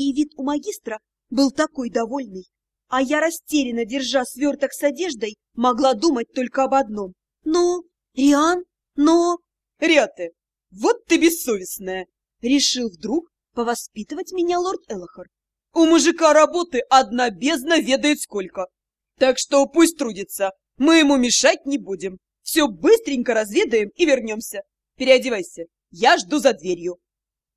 И вид у магистра был такой довольный. А я, растерянно держа сверток с одеждой, могла думать только об одном. Но, Риан, но... Ряты, вот ты бессовестная! Решил вдруг повоспитывать меня лорд Элохор. У мужика работы одна бездна ведает сколько. Так что пусть трудится, мы ему мешать не будем. Все быстренько разведаем и вернемся. Переодевайся, я жду за дверью.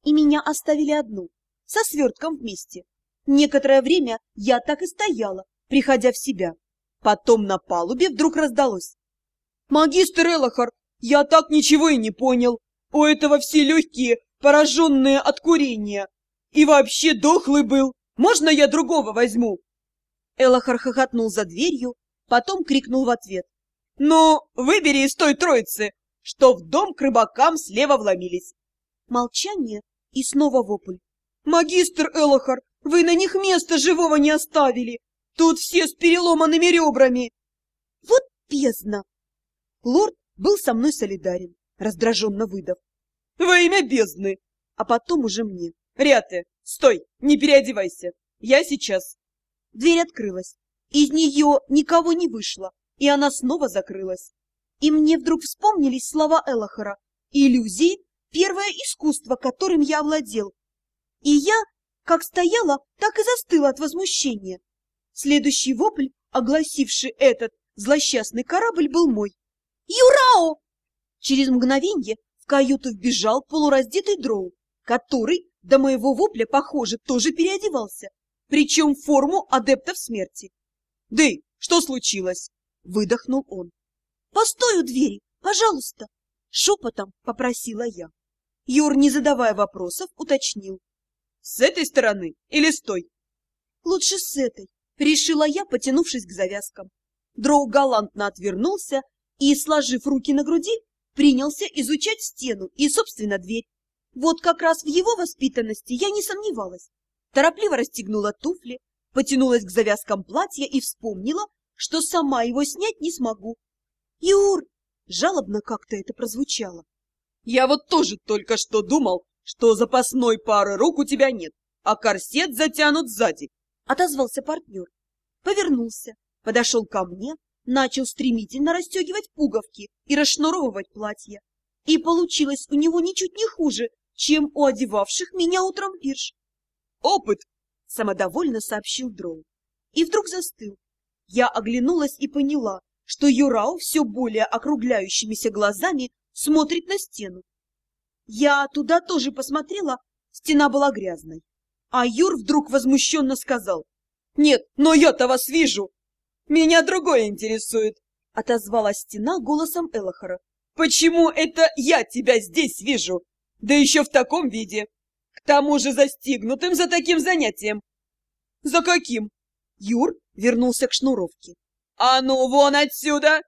И меня оставили одну, со свертком вместе. Некоторое время я так и стояла, приходя в себя. Потом на палубе вдруг раздалось. «Магистр Элохар, я так ничего и не понял. У этого все легкие, пораженные от курения. И вообще дохлый был. Можно я другого возьму?» Элохар хохотнул за дверью, потом крикнул в ответ. «Ну, выбери из той троицы, что в дом к рыбакам слева вломились». Молчание и снова вопль. «Магистр Элохар, вы на них места живого не оставили! Тут все с переломанными ребрами!» «Вот бездна!» Лорд был со мной солидарен, раздраженно выдав. «Во имя бездны!» А потом уже мне. «Ряты, стой, не переодевайся! Я сейчас!» Дверь открылась. Из нее никого не вышло, и она снова закрылась. И мне вдруг вспомнились слова Элохора. Иллюзии — первое искусство, которым я овладел. И я как стояла, так и застыла от возмущения. Следующий вопль, огласивший этот злосчастный корабль, был мой. «Юрао!» Через мгновенье в каюту вбежал полураздетый дроу, который до моего вопля, похоже, тоже переодевался, причем в форму адептов смерти. «Дэй, что случилось?» — выдохнул он. «Постой у двери, пожалуйста!» — шепотом попросила я. Юр, не задавая вопросов, уточнил. С этой стороны или с той? Лучше с этой, решила я, потянувшись к завязкам. Дроу галантно отвернулся и, сложив руки на груди, принялся изучать стену и, собственно, дверь. Вот как раз в его воспитанности я не сомневалась. Торопливо расстегнула туфли, потянулась к завязкам платья и вспомнила, что сама его снять не смогу. «Юр!» — жалобно как-то это прозвучало. «Я вот тоже только что думал, что запасной пары рук у тебя нет, а корсет затянут сзади. Отозвался партнер. Повернулся, подошел ко мне, начал стремительно расстегивать пуговки и расшнуровывать платье. И получилось у него ничуть не хуже, чем у одевавших меня утром пирш. «Опыт!» — самодовольно сообщил Дроу. И вдруг застыл. Я оглянулась и поняла, что Юрау все более округляющимися глазами смотрит на стену. Я туда тоже посмотрела, стена была грязной. А Юр вдруг возмущенно сказал. «Нет, но я-то вас вижу! Меня другое интересует!» Отозвалась стена голосом Элохора. «Почему это я тебя здесь вижу? Да еще в таком виде! К тому же застигнутым за таким занятием!» «За каким?» Юр вернулся к шнуровке. «А ну, вон отсюда!»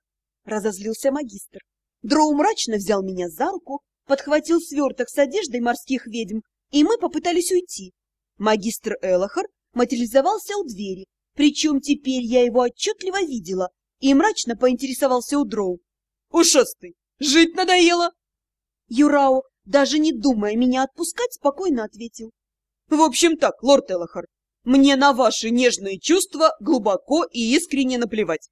Разозлился магистр. Дроу мрачно взял меня за руку, подхватил сверток с одеждой морских ведьм, и мы попытались уйти. Магистр Элохар материализовался у двери, причем теперь я его отчетливо видела, и мрачно поинтересовался у Дроу. «Ушастый, жить надоело?» Юрао, даже не думая меня отпускать, спокойно ответил. «В общем так, лорд Элохар, мне на ваши нежные чувства глубоко и искренне наплевать.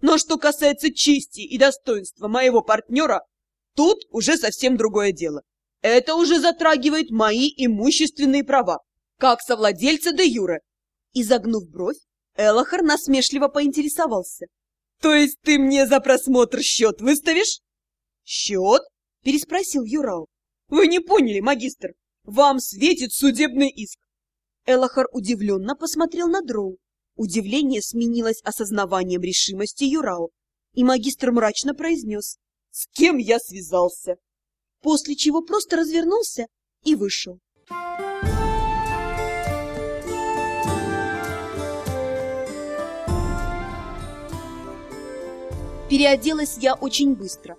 Но что касается чести и достоинства моего партнера, Тут уже совсем другое дело. Это уже затрагивает мои имущественные права, как совладельца де Юре. Изогнув бровь, Элохар насмешливо поинтересовался. То есть ты мне за просмотр счет выставишь? Счет? Переспросил Юрау. Вы не поняли, магистр. Вам светит судебный иск. Элохар удивленно посмотрел на Дроу. Удивление сменилось осознаванием решимости Юрау, и магистр мрачно произнес с кем я связался. После чего просто развернулся и вышел. Переоделась я очень быстро.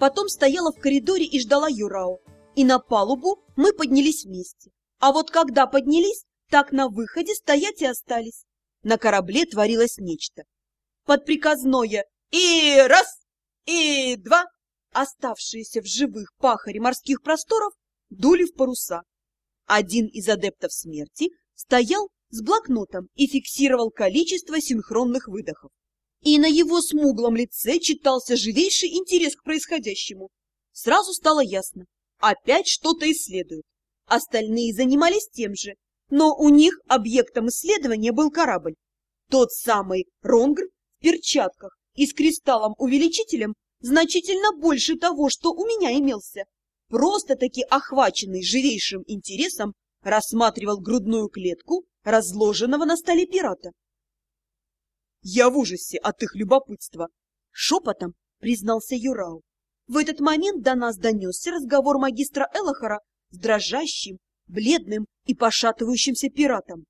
Потом стояла в коридоре и ждала Юрао. И на палубу мы поднялись вместе. А вот когда поднялись, так на выходе стоять и остались. На корабле творилось нечто. Под приказное «И раз!» И два оставшиеся в живых пахари морских просторов дули в паруса. Один из адептов смерти стоял с блокнотом и фиксировал количество синхронных выдохов. И на его смуглом лице читался живейший интерес к происходящему. Сразу стало ясно. Опять что-то исследуют. Остальные занимались тем же, но у них объектом исследования был корабль. Тот самый Ронгр в перчатках и с кристаллом-увеличителем значительно больше того, что у меня имелся. Просто-таки охваченный живейшим интересом рассматривал грудную клетку разложенного на столе пирата. «Я в ужасе от их любопытства!» — шепотом признался Юрау. В этот момент до нас донесся разговор магистра Элохора с дрожащим, бледным и пошатывающимся пиратом.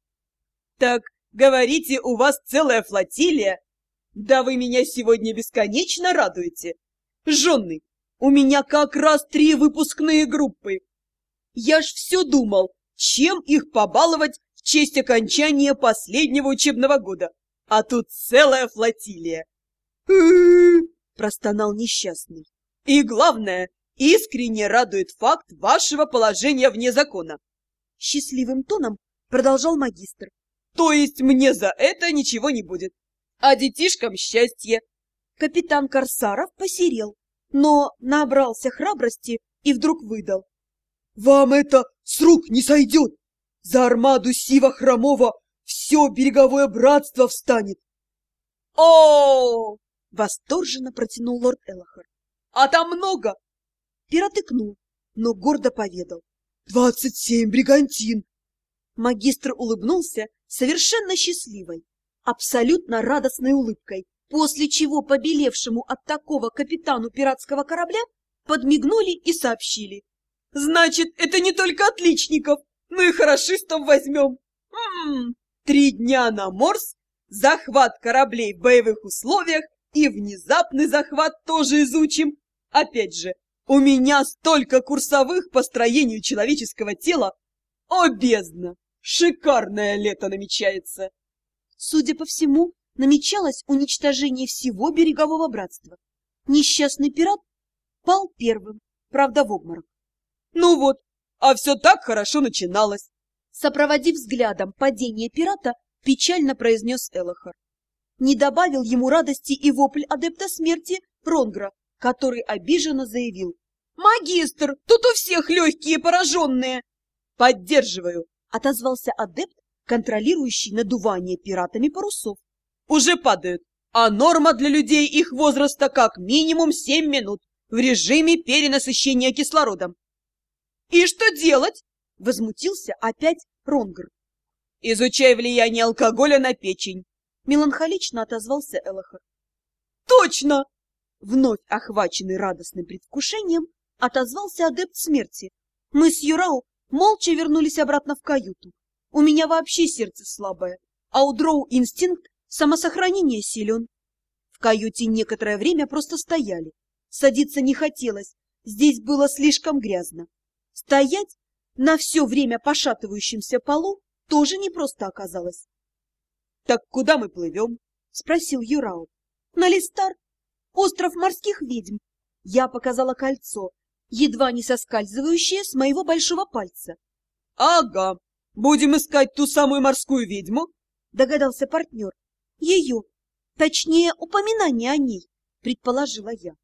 «Так, говорите, у вас целая флотилия? Да вы меня сегодня бесконечно радуете! Женный, у меня как раз три выпускные группы! Я ж все думал, чем их побаловать в честь окончания последнего учебного года, а тут целая флотилия!» простонал несчастный. «И главное, искренне радует факт вашего положения вне закона. Счастливым тоном продолжал магистр. То есть мне за это ничего не будет. А детишкам счастье. Капитан Корсаров посерел, но набрался храбрости и вдруг выдал. Вам это с рук не сойдет. За армаду Сива Хромова все береговое братство встанет. О! Восторженно протянул лорд Элохар. А там много, Пират икнул, но гордо поведал. «Двадцать семь бригантин!» Магистр улыбнулся совершенно счастливой, абсолютно радостной улыбкой, после чего побелевшему от такого капитану пиратского корабля подмигнули и сообщили. «Значит, это не только отличников, но и хорошистов возьмем! М -м -м. Три дня на Морс, захват кораблей в боевых условиях и внезапный захват тоже изучим. Опять же, у меня столько курсовых по строению человеческого тела! О, бездна! Шикарное лето намечается! Судя по всему, намечалось уничтожение всего берегового братства. Несчастный пират пал первым, правда в обморок. Ну вот, а все так хорошо начиналось. Сопроводив взглядом падение пирата, печально произнес Элохар. Не добавил ему радости и вопль адепта смерти Ронгра, который обиженно заявил. «Магистр, тут у всех легкие пораженные!» «Поддерживаю!» — отозвался адепт, контролирующий надувание пиратами парусов. «Уже падают, а норма для людей их возраста как минимум семь минут в режиме перенасыщения кислородом». «И что делать?» — возмутился опять Ронгр. «Изучай влияние алкоголя на печень», — меланхолично отозвался Элохар. «Точно!» Вновь охваченный радостным предвкушением, отозвался адепт смерти. Мы с Юрау молча вернулись обратно в каюту. У меня вообще сердце слабое, а у Дроу инстинкт самосохранения силен. В каюте некоторое время просто стояли. Садиться не хотелось, здесь было слишком грязно. Стоять на все время пошатывающемся полу тоже непросто оказалось. — Так куда мы плывем? — спросил Юрау. — На Листар, Остров морских ведьм. Я показала кольцо, едва не соскальзывающее с моего большого пальца. — Ага, будем искать ту самую морскую ведьму? — догадался партнер. — Ее, точнее, упоминание о ней, — предположила я.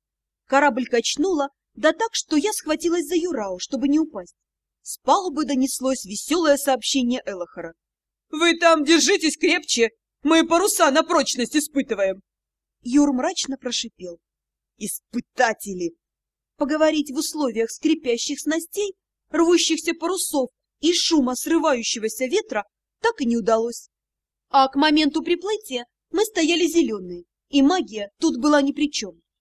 Корабль качнула, да так, что я схватилась за Юрау, чтобы не упасть. С палубы донеслось веселое сообщение Элохора. — Вы там держитесь крепче, мы паруса на прочность испытываем. Юр мрачно прошипел. «Испытатели!» Поговорить в условиях скрипящих снастей, рвущихся парусов и шума срывающегося ветра так и не удалось. А к моменту приплытия мы стояли зеленые, и магия тут была ни при чем.